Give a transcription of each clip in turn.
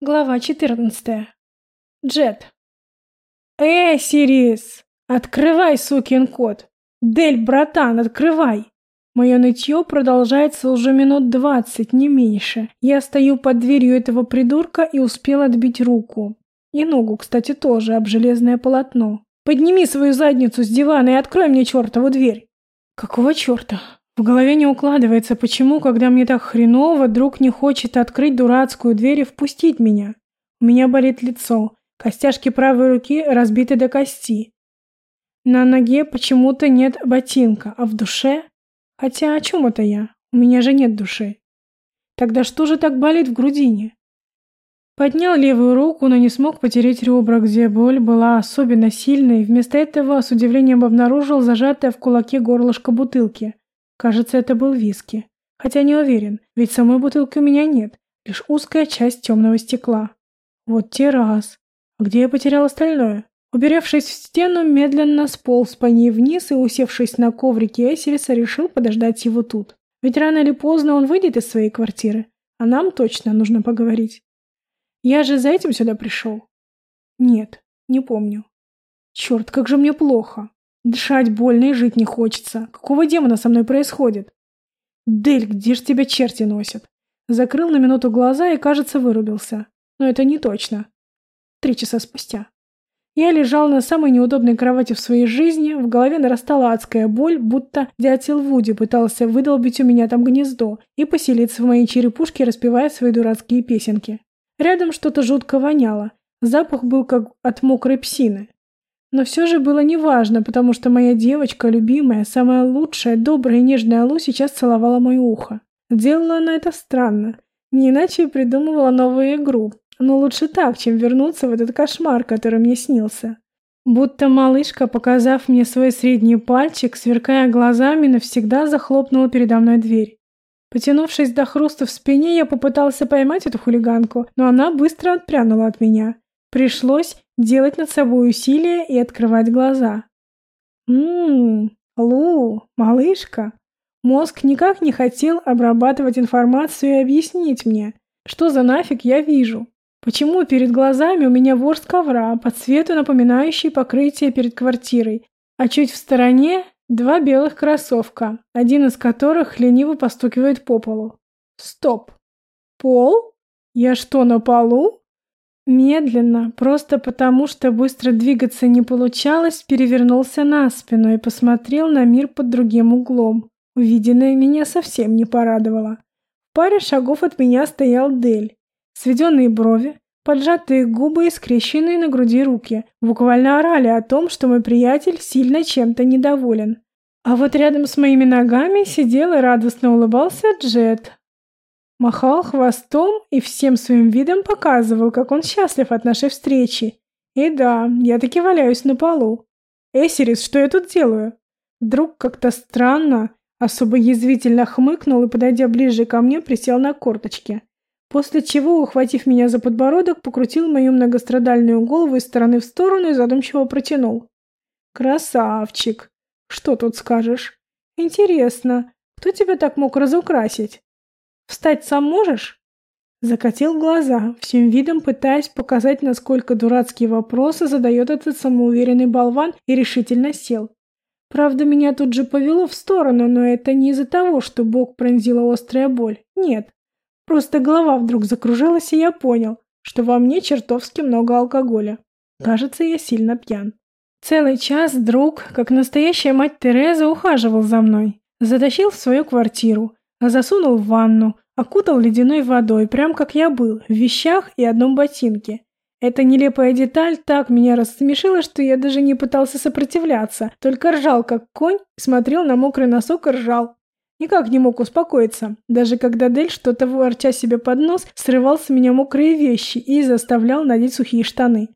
Глава 14. Джет. Эй, Сирис! Открывай, сукин кот! Дель, братан, открывай! Мое нытье продолжается уже минут двадцать, не меньше. Я стою под дверью этого придурка и успел отбить руку. И ногу, кстати, тоже, об железное полотно. Подними свою задницу с дивана и открой мне чертову дверь. Какого черта? В голове не укладывается, почему, когда мне так хреново, друг не хочет открыть дурацкую дверь и впустить меня. У меня болит лицо, костяшки правой руки разбиты до кости. На ноге почему-то нет ботинка, а в душе... Хотя о чем это я? У меня же нет души. Тогда что же так болит в грудине? Поднял левую руку, но не смог потереть ребра, где боль была особенно сильной, вместо этого с удивлением обнаружил зажатое в кулаке горлышко бутылки. Кажется, это был виски. Хотя не уверен, ведь самой бутылки у меня нет, лишь узкая часть темного стекла. Вот те раз. А где я потерял остальное? Уберевшись в стену, медленно сполз по ней вниз и, усевшись на коврике Эсериса, решил подождать его тут. Ведь рано или поздно он выйдет из своей квартиры, а нам точно нужно поговорить. Я же за этим сюда пришел. Нет, не помню. Черт, как же мне плохо. Дышать больно и жить не хочется. Какого демона со мной происходит? Дель, где ж тебя черти носят? Закрыл на минуту глаза и, кажется, вырубился. Но это не точно. Три часа спустя. Я лежал на самой неудобной кровати в своей жизни, в голове нарастала адская боль, будто дятел Вуди пытался выдолбить у меня там гнездо и поселиться в моей черепушке, распевая свои дурацкие песенки. Рядом что-то жутко воняло. Запах был как от мокрой псины. Но все же было неважно, потому что моя девочка, любимая, самая лучшая, добрая и нежная Лу сейчас целовала мое ухо. Делала она это странно. Не иначе придумывала новую игру. Но лучше так, чем вернуться в этот кошмар, который мне снился. Будто малышка, показав мне свой средний пальчик, сверкая глазами, навсегда захлопнула передо мной дверь. Потянувшись до хруста в спине, я попытался поймать эту хулиганку, но она быстро отпрянула от меня. Пришлось делать над собой усилия и открывать глаза. Ммм, Лу, малышка. Мозг никак не хотел обрабатывать информацию и объяснить мне, что за нафиг я вижу. Почему перед глазами у меня ворс ковра, по цвету напоминающий покрытие перед квартирой, а чуть в стороне два белых кроссовка, один из которых лениво постукивает по полу. Стоп. Пол? Я что, на полу? Медленно, просто потому что быстро двигаться не получалось, перевернулся на спину и посмотрел на мир под другим углом. Увиденное меня совсем не порадовало. В паре шагов от меня стоял Дель. Сведенные брови, поджатые губы и скрещенные на груди руки буквально орали о том, что мой приятель сильно чем-то недоволен. А вот рядом с моими ногами сидел и радостно улыбался Джет, Махал хвостом и всем своим видом показывал, как он счастлив от нашей встречи. И да, я таки валяюсь на полу. Эсерис, что я тут делаю? Вдруг как-то странно, особо язвительно хмыкнул и, подойдя ближе ко мне, присел на корточки. После чего, ухватив меня за подбородок, покрутил мою многострадальную голову из стороны в сторону и задумчиво протянул. «Красавчик! Что тут скажешь? Интересно, кто тебя так мог разукрасить?» Встать сам можешь?» Закатил глаза, всем видом пытаясь показать, насколько дурацкие вопросы задает этот самоуверенный болван и решительно сел. Правда, меня тут же повело в сторону, но это не из-за того, что бок пронзила острая боль. Нет. Просто голова вдруг закружилась, и я понял, что во мне чертовски много алкоголя. Кажется, я сильно пьян. Целый час друг, как настоящая мать Тереза, ухаживал за мной. Затащил в свою квартиру, засунул в ванну, окутал ледяной водой, прям как я был, в вещах и одном ботинке. Эта нелепая деталь так меня рассмешила, что я даже не пытался сопротивляться, только ржал как конь, смотрел на мокрый носок и ржал. Никак не мог успокоиться, даже когда Дель, что-то ворча себе под нос, срывал с меня мокрые вещи и заставлял надеть сухие штаны.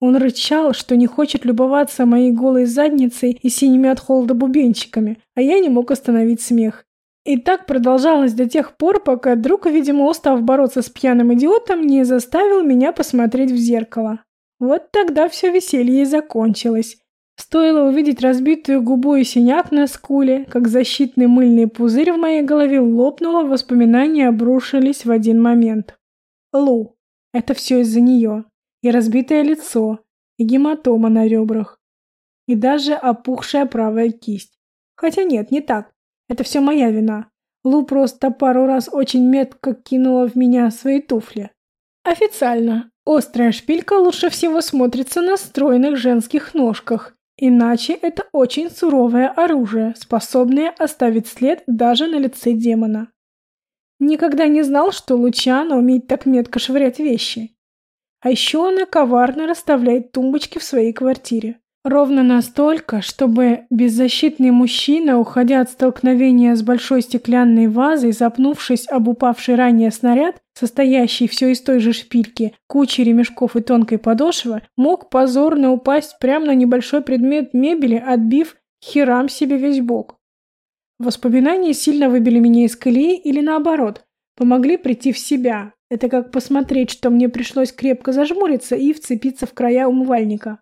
Он рычал, что не хочет любоваться моей голой задницей и синими от холода бубенчиками, а я не мог остановить смех. И так продолжалось до тех пор, пока друг, видимо, устав бороться с пьяным идиотом, не заставил меня посмотреть в зеркало. Вот тогда все веселье и закончилось. Стоило увидеть разбитую губу и синяк на скуле, как защитный мыльный пузырь в моей голове лопнуло, воспоминания обрушились в один момент. Лу. Это все из-за нее. И разбитое лицо, и гематома на ребрах, и даже опухшая правая кисть. Хотя нет, не так. Это все моя вина. Лу просто пару раз очень метко кинула в меня свои туфли. Официально. Острая шпилька лучше всего смотрится на стройных женских ножках. Иначе это очень суровое оружие, способное оставить след даже на лице демона. Никогда не знал, что Лучана умеет так метко швырять вещи. А еще она коварно расставляет тумбочки в своей квартире. Ровно настолько, чтобы беззащитный мужчина, уходя от столкновения с большой стеклянной вазой, запнувшись об упавший ранее снаряд, состоящий все из той же шпильки, кучи ремешков и тонкой подошвы, мог позорно упасть прямо на небольшой предмет мебели, отбив херам себе весь бок. Воспоминания сильно выбили меня из колеи или наоборот, помогли прийти в себя. Это как посмотреть, что мне пришлось крепко зажмуриться и вцепиться в края умывальника.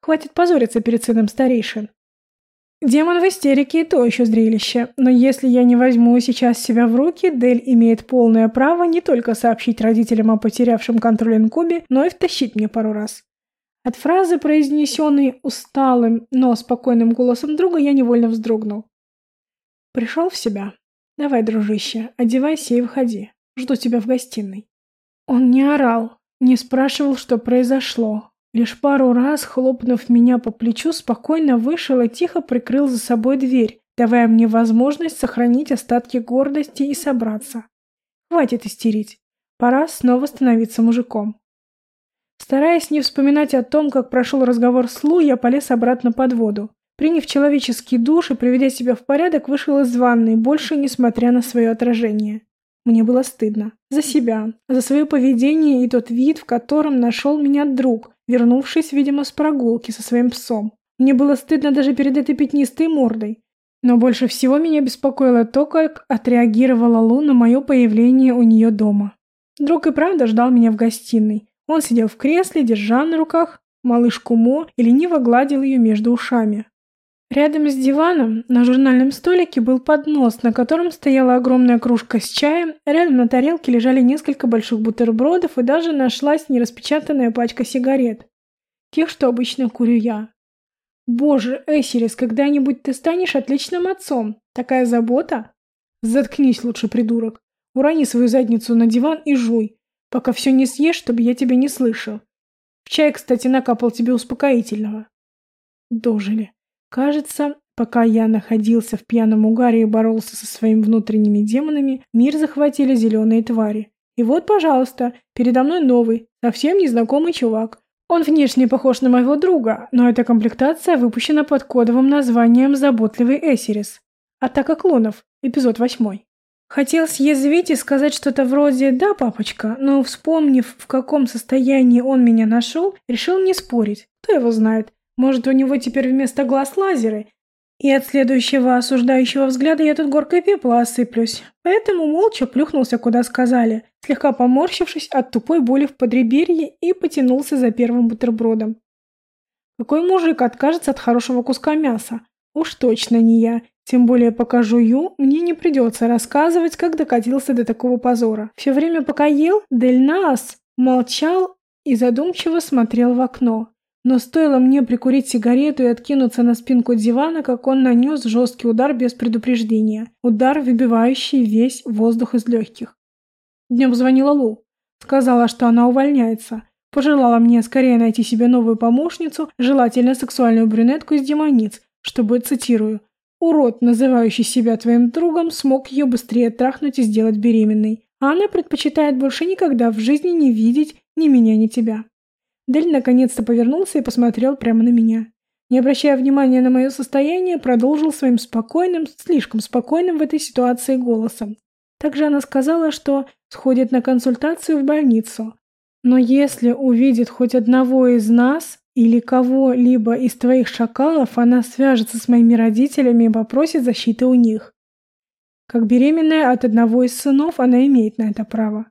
Хватит позориться перед сыном старейшин. Демон в истерике – то еще зрелище, но если я не возьму сейчас себя в руки, Дель имеет полное право не только сообщить родителям о потерявшем контроль инкубе, но и втащить мне пару раз. От фразы, произнесенной усталым, но спокойным голосом друга, я невольно вздрогнул. Пришел в себя. Давай, дружище, одевайся и выходи. Жду тебя в гостиной. Он не орал, не спрашивал, что произошло. Лишь пару раз, хлопнув меня по плечу, спокойно вышел и тихо прикрыл за собой дверь, давая мне возможность сохранить остатки гордости и собраться. Хватит истерить. Пора снова становиться мужиком. Стараясь не вспоминать о том, как прошел разговор с Лу, я полез обратно под воду. Приняв человеческий душ и приведя себя в порядок, вышел из ванной, больше несмотря на свое отражение. Мне было стыдно. За себя, за свое поведение и тот вид, в котором нашел меня друг, вернувшись, видимо, с прогулки со своим псом. Мне было стыдно даже перед этой пятнистой мордой. Но больше всего меня беспокоило то, как отреагировала Лу на мое появление у нее дома. Друг и правда ждал меня в гостиной. Он сидел в кресле, держа на руках малышку Мо и лениво гладил ее между ушами. Рядом с диваном на журнальном столике был поднос, на котором стояла огромная кружка с чаем, рядом на тарелке лежали несколько больших бутербродов и даже нашлась нераспечатанная пачка сигарет. Тех, что обычно курю я. Боже, Эсерис, когда-нибудь ты станешь отличным отцом. Такая забота? Заткнись лучше, придурок. Урони свою задницу на диван и жуй, пока все не съешь, чтобы я тебя не слышал. В чай, кстати, накапал тебе успокоительного. Дожили. Кажется, пока я находился в пьяном угаре и боролся со своими внутренними демонами, мир захватили зеленые твари. И вот, пожалуйста, передо мной новый, совсем незнакомый чувак. Он внешне похож на моего друга, но эта комплектация выпущена под кодовым названием «Заботливый Эсерис». Атака клонов, эпизод восьмой. Хотел съязвить и сказать что-то вроде «да, папочка», но, вспомнив, в каком состоянии он меня нашел, решил не спорить. Кто его знает, может, у него теперь вместо глаз лазеры? И от следующего осуждающего взгляда я тут горкой пепла осыплюсь. Поэтому молча плюхнулся, куда сказали, слегка поморщившись от тупой боли в подреберье и потянулся за первым бутербродом. Какой мужик откажется от хорошего куска мяса? Уж точно не я. Тем более, пока жую, мне не придется рассказывать, как докатился до такого позора. Все время, пока ел, Дельнаас молчал и задумчиво смотрел в окно. Но стоило мне прикурить сигарету и откинуться на спинку дивана, как он нанес жесткий удар без предупреждения. Удар, выбивающий весь воздух из легких. Днем звонила Лу. Сказала, что она увольняется. Пожелала мне скорее найти себе новую помощницу, желательно сексуальную брюнетку из демониц, чтобы, цитирую, «урод, называющий себя твоим другом, смог ее быстрее трахнуть и сделать беременной. А она предпочитает больше никогда в жизни не видеть ни меня, ни тебя». Дель наконец-то повернулся и посмотрел прямо на меня. Не обращая внимания на мое состояние, продолжил своим спокойным, слишком спокойным в этой ситуации голосом. Также она сказала, что сходит на консультацию в больницу. Но если увидит хоть одного из нас или кого-либо из твоих шакалов, она свяжется с моими родителями и попросит защиты у них. Как беременная от одного из сынов, она имеет на это право.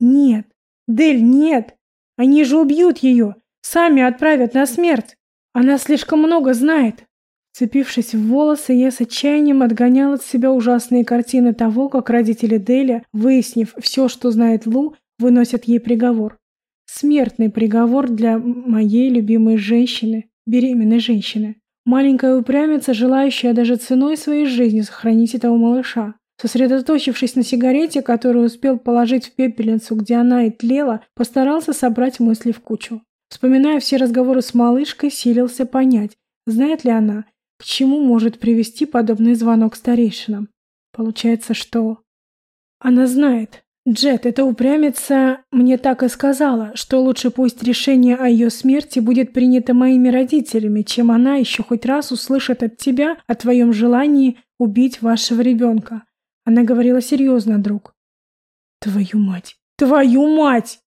Нет, Дель, нет! Они же убьют ее, сами отправят на смерть. Она слишком много знает. Цепившись в волосы, я с отчаянием отгонял от себя ужасные картины того, как родители Деля, выяснив все, что знает Лу, выносят ей приговор. Смертный приговор для моей любимой женщины, беременной женщины. Маленькая упрямица, желающая даже ценой своей жизни сохранить этого малыша. Сосредоточившись на сигарете, которую успел положить в пепельницу, где она и тлела, постарался собрать мысли в кучу. Вспоминая все разговоры с малышкой, силился понять, знает ли она, к чему может привести подобный звонок старейшинам. Получается, что... Она знает. Джет, эта упрямица, мне так и сказала, что лучше пусть решение о ее смерти будет принято моими родителями, чем она еще хоть раз услышит от тебя о твоем желании убить вашего ребенка. Она говорила серьезно, друг. Твою мать! Твою мать!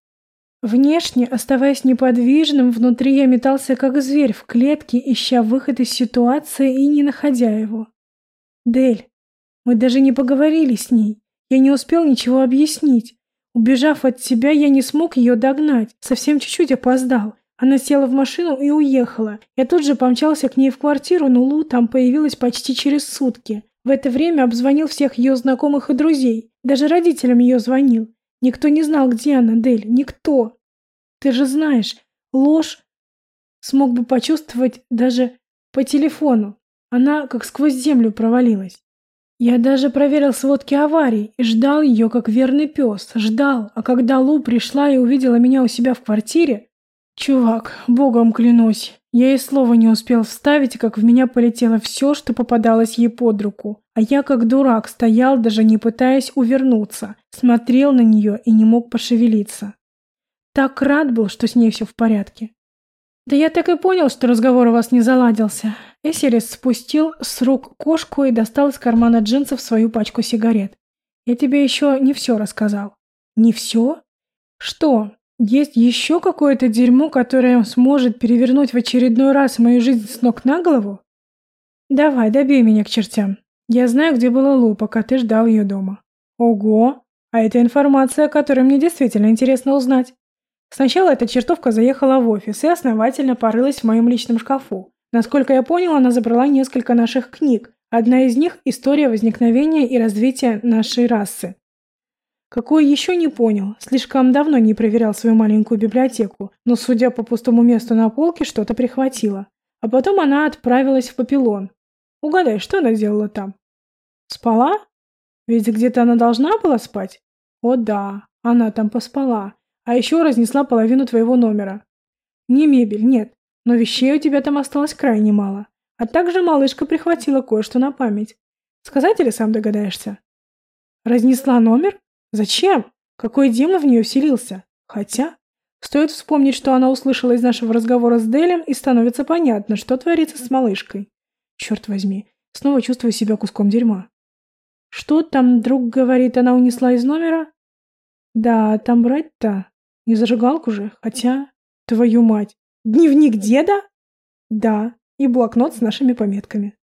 Внешне, оставаясь неподвижным, внутри я метался как зверь в клетке, ища выход из ситуации и не находя его. Дель, мы даже не поговорили с ней. Я не успел ничего объяснить. Убежав от тебя, я не смог ее догнать. Совсем чуть-чуть опоздал. Она села в машину и уехала. Я тут же помчался к ней в квартиру, но Лу там появилась почти через сутки. В это время обзвонил всех ее знакомых и друзей. Даже родителям ее звонил. Никто не знал, где она, Дель. Никто. Ты же знаешь, ложь смог бы почувствовать даже по телефону. Она как сквозь землю провалилась. Я даже проверил сводки аварий и ждал ее, как верный пес. Ждал, а когда Лу пришла и увидела меня у себя в квартире... Чувак, богом клянусь, я и слова не успел вставить, как в меня полетело все, что попадалось ей под руку. А я, как дурак, стоял, даже не пытаясь увернуться, смотрел на нее и не мог пошевелиться. Так рад был, что с ней все в порядке. Да я так и понял, что разговор у вас не заладился. Эсерис спустил с рук кошку и достал из кармана джинсов свою пачку сигарет. Я тебе еще не все рассказал. Не все? Что? Есть еще какое-то дерьмо, которое сможет перевернуть в очередной раз мою жизнь с ног на голову? Давай, добей меня к чертям. Я знаю, где была Лу, пока ты ждал ее дома. Ого! А это информация, которую мне действительно интересно узнать. Сначала эта чертовка заехала в офис и основательно порылась в моем личном шкафу. Насколько я понял, она забрала несколько наших книг. Одна из них – история возникновения и развития нашей расы. Какой еще не понял, слишком давно не проверял свою маленькую библиотеку, но, судя по пустому месту на полке, что-то прихватила. А потом она отправилась в Папилон. Угадай, что она делала там? Спала? Ведь где-то она должна была спать? О да, она там поспала. А еще разнесла половину твоего номера. Не мебель, нет, но вещей у тебя там осталось крайне мало. А также малышка прихватила кое-что на память. Сказать или сам догадаешься? Разнесла номер? Зачем? Какой демон в нее вселился? Хотя, стоит вспомнить, что она услышала из нашего разговора с Делем, и становится понятно, что творится с малышкой. Черт возьми, снова чувствую себя куском дерьма. Что там, друг говорит, она унесла из номера? Да, там брать-то. Не зажигалку же, хотя... Твою мать. Дневник деда? Да, и блокнот с нашими пометками.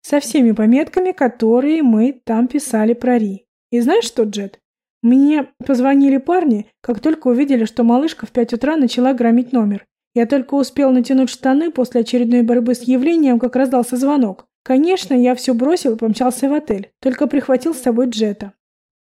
Со всеми пометками, которые мы там писали про Ри. И знаешь что, Джет? Мне позвонили парни, как только увидели, что малышка в пять утра начала громить номер. Я только успел натянуть штаны после очередной борьбы с явлением, как раздался звонок. Конечно, я все бросил и помчался в отель, только прихватил с собой Джета.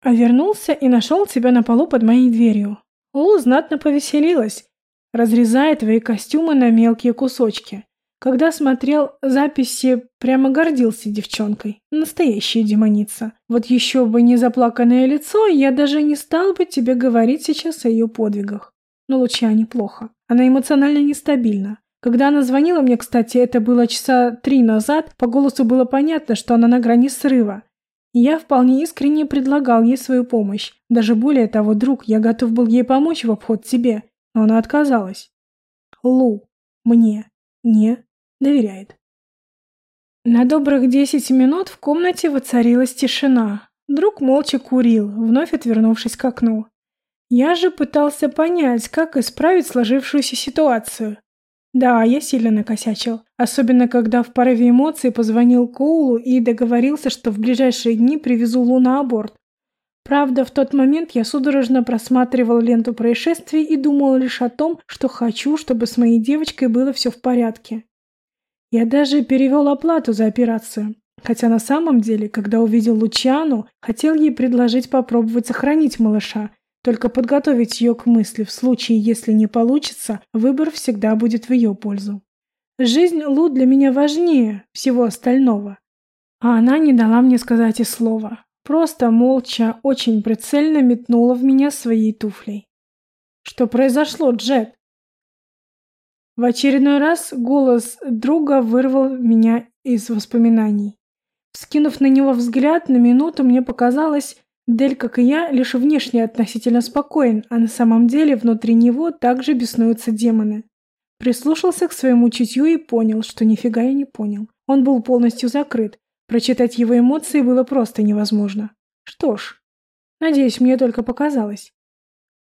А вернулся и нашел тебя на полу под моей дверью. Лу знатно повеселилась, разрезая твои костюмы на мелкие кусочки. Когда смотрел записи, прямо гордился девчонкой. Настоящая демоница. Вот еще бы не заплаканное лицо, я даже не стал бы тебе говорить сейчас о ее подвигах. Но Луча неплохо. Она эмоционально нестабильна. Когда она звонила мне, кстати, это было часа три назад, по голосу было понятно, что она на грани срыва. И я вполне искренне предлагал ей свою помощь. Даже более того, друг, я готов был ей помочь в обход тебе, но она отказалась. Лу, мне не доверяет. На добрых десять минут в комнате воцарилась тишина. Друг молча курил, вновь отвернувшись к окну. Я же пытался понять, как исправить сложившуюся ситуацию. Да, я сильно накосячил. Особенно, когда в порыве эмоций позвонил Коулу и договорился, что в ближайшие дни привезу Лу на аборт. Правда, в тот момент я судорожно просматривал ленту происшествий и думал лишь о том, что хочу, чтобы с моей девочкой было все в порядке. Я даже перевел оплату за операцию. Хотя на самом деле, когда увидел Лучану, хотел ей предложить попробовать сохранить малыша, только подготовить ее к мысли в случае, если не получится, выбор всегда будет в ее пользу. Жизнь Лу для меня важнее всего остального. А она не дала мне сказать и слова. Просто молча, очень прицельно метнула в меня своей туфлей. Что произошло, Джет? В очередной раз голос друга вырвал меня из воспоминаний. Скинув на него взгляд, на минуту мне показалось, Дель, как и я, лишь внешне относительно спокоен, а на самом деле внутри него также беснуются демоны. Прислушался к своему чутью и понял, что нифига я не понял. Он был полностью закрыт. Прочитать его эмоции было просто невозможно. Что ж, надеюсь, мне только показалось.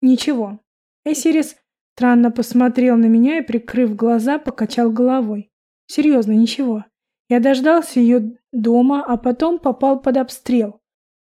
Ничего. Эсирис странно посмотрел на меня и, прикрыв глаза, покачал головой. Серьезно, ничего. Я дождался ее дома, а потом попал под обстрел.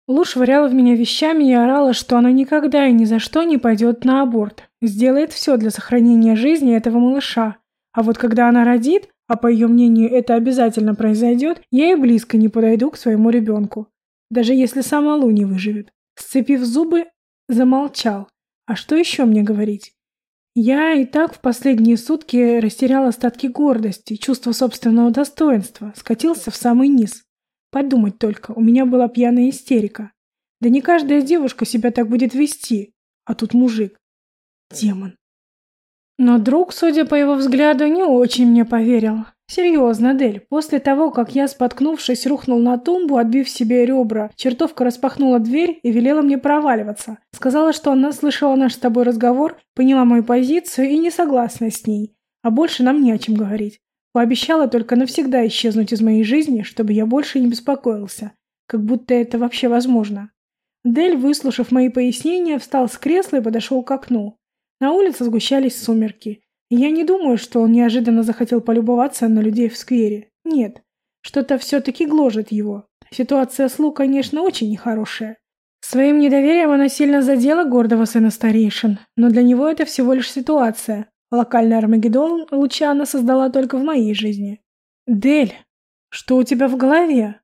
Лу швыряла в меня вещами и орала, что она никогда и ни за что не пойдет на аборт. Сделает все для сохранения жизни этого малыша. А вот когда она родит, а по ее мнению это обязательно произойдет, я и близко не подойду к своему ребенку. Даже если сама Лу не выживет. Сцепив зубы, замолчал. А что еще мне говорить? Я и так в последние сутки растерял остатки гордости, чувство собственного достоинства, скатился в самый низ. Подумать только, у меня была пьяная истерика. Да не каждая девушка себя так будет вести, а тут мужик. Демон. Но друг, судя по его взгляду, не очень мне поверил. Серьезно, Дель, после того, как я, споткнувшись, рухнул на тумбу, отбив себе ребра, чертовка распахнула дверь и велела мне проваливаться. Сказала, что она слышала наш с тобой разговор, поняла мою позицию и не согласна с ней. А больше нам не о чем говорить. Пообещала только навсегда исчезнуть из моей жизни, чтобы я больше не беспокоился. Как будто это вообще возможно. Дель, выслушав мои пояснения, встал с кресла и подошел к окну. На улице сгущались сумерки. Я не думаю, что он неожиданно захотел полюбоваться на людей в сквере. Нет. Что-то все-таки гложет его. Ситуация с Лу, конечно, очень нехорошая. Своим недоверием она сильно задела гордого сына старейшин, но для него это всего лишь ситуация, Локальный Армагеддон Лучана создала только в моей жизни. Дель, что у тебя в голове?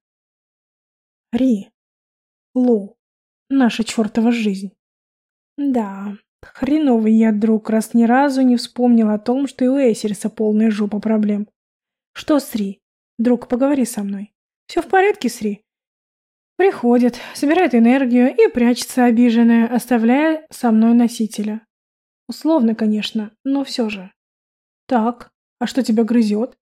Ри. Лу. Наша чертова жизнь. Да, хреновый я друг, раз ни разу не вспомнил о том, что и у Эсериса полная жопа проблем. Что с Ри? Друг, поговори со мной. Все в порядке с Ри? Приходит, собирает энергию и прячется обиженная, оставляя со мной носителя. Условно, конечно, но все же. Так, а что тебя грызет?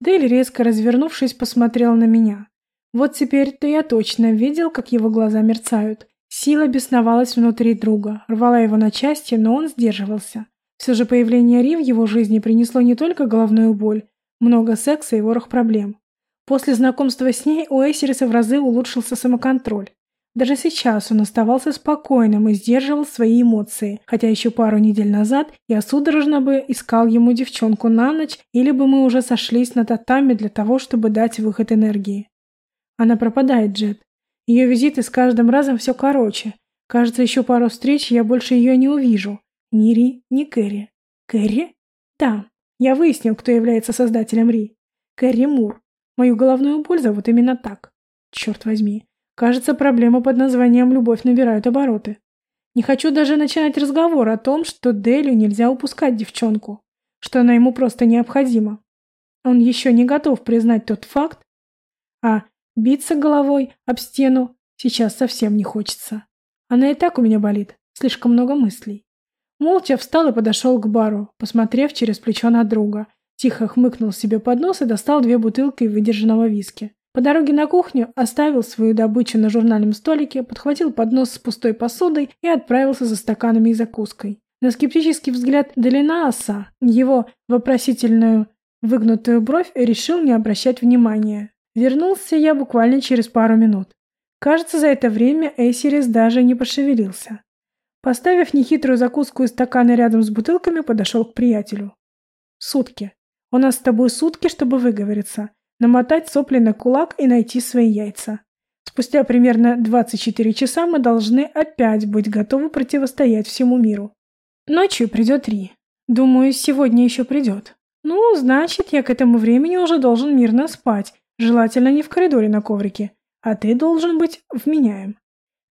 Дейли, резко развернувшись, посмотрел на меня. Вот теперь-то я точно видел, как его глаза мерцают. Сила бесновалась внутри друга, рвала его на части, но он сдерживался. Все же появление Ри в его жизни принесло не только головную боль, много секса и ворох проблем. После знакомства с ней у Эсериса в разы улучшился самоконтроль. Даже сейчас он оставался спокойным и сдерживал свои эмоции, хотя еще пару недель назад я судорожно бы искал ему девчонку на ночь, или бы мы уже сошлись на татами для того, чтобы дать выход энергии. Она пропадает, Джет. Ее визиты с каждым разом все короче. Кажется, еще пару встреч я больше ее не увижу. Ни Ри, ни Кэрри. Кэрри? Да, я выяснил, кто является создателем Ри. Кэрри Мур. Мою головную боль зовут именно так. Черт возьми. Кажется, проблема под названием «любовь» набирают обороты. Не хочу даже начинать разговор о том, что Делю нельзя упускать девчонку, что она ему просто необходима. Он еще не готов признать тот факт, а биться головой об стену сейчас совсем не хочется. Она и так у меня болит, слишком много мыслей. Молча встал и подошел к бару, посмотрев через плечо на друга. Тихо хмыкнул себе под нос и достал две бутылки выдержанного виски. По дороге на кухню оставил свою добычу на журнальном столике, подхватил поднос с пустой посудой и отправился за стаканами и закуской. На скептический взгляд Делинааса, его вопросительную выгнутую бровь решил не обращать внимания. Вернулся я буквально через пару минут. Кажется, за это время Эйсирис даже не пошевелился. Поставив нехитрую закуску и стаканы рядом с бутылками, подошел к приятелю. «Сутки. У нас с тобой сутки, чтобы выговориться намотать сопли на кулак и найти свои яйца. Спустя примерно 24 часа мы должны опять быть готовы противостоять всему миру. Ночью придет Ри. Думаю, сегодня еще придет. Ну, значит, я к этому времени уже должен мирно спать, желательно не в коридоре на коврике, а ты должен быть вменяем.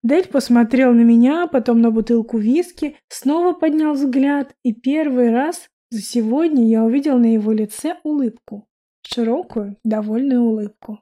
Дель посмотрел на меня, потом на бутылку виски, снова поднял взгляд, и первый раз за сегодня я увидел на его лице улыбку. Широкую, довольную улыбку.